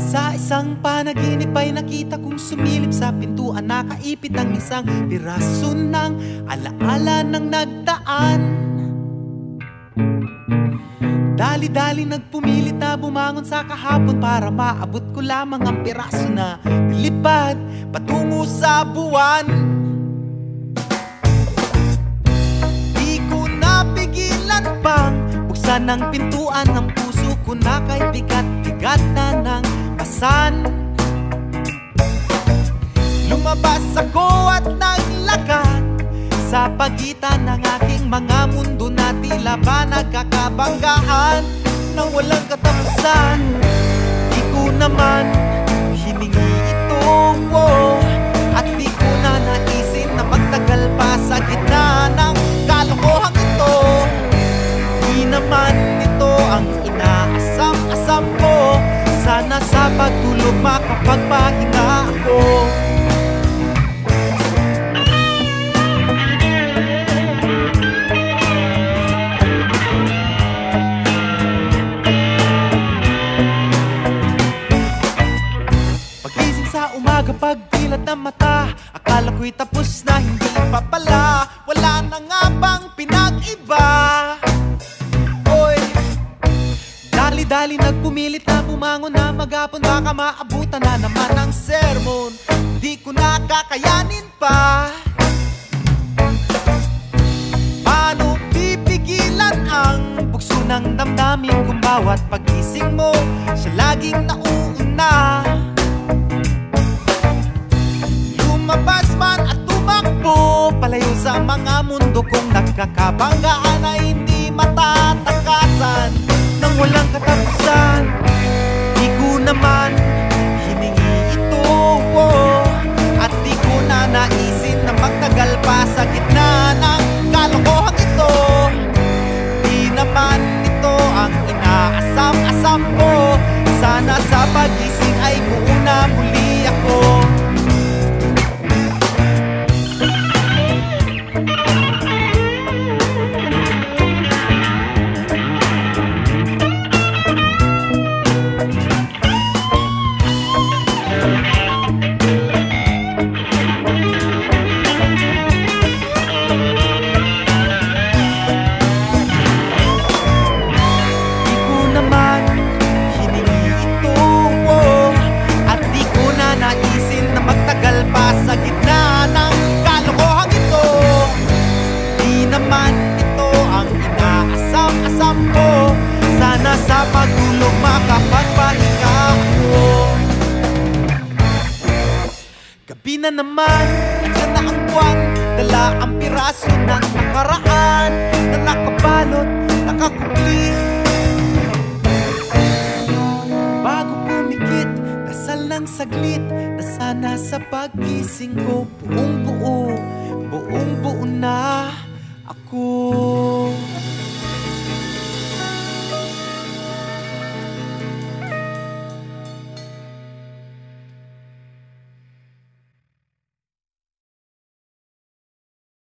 Sa isang panaginip ay nakita kong sumilip sa pintuan Nakaipit ang isang piraso ng alaala ng nagdaan. Dali-dali nagpumilit na bumangon sa kahapon Para maabot ko lamang ang piraso na nilipad Patungo sa buwan. Di ko napigilan pang buksan ang pintuan ng puso ko na kay bigat-bigat na ng pasan Lumabas ako at naglakad sa pagitan ng aking mga mundo na tila ba nagkakabanggaan na walang katapusan? Di ko naman Sana sa pagtulog makapagpahinga ako. Pagising sa umaga pagdilat ng mata Akala ko'y tapos na hindi pa pala. Wala na nga bang pinag-iba Dali-dali nagpumilit na bumangon na magapon Baka maabutan na naman ang sermon. Di ko na kakayanin pa. Paano pipigilan ang bukso ng damdamin Kung bawat pagising mo Siya laging nauuna? Lumabas man at tumakbo Palayo sa mga mundo kong nagkakabanggaan Na pagtulog makapagpahinga ako. Gabi na naman, nandiyan na ang buwan. Dala ang piraso ng nakaraan. Na nakabalot, nakakupli Bago pumikit, dasal ng saglit. Na sana sa pagising ko Buong buo, buong buo na ako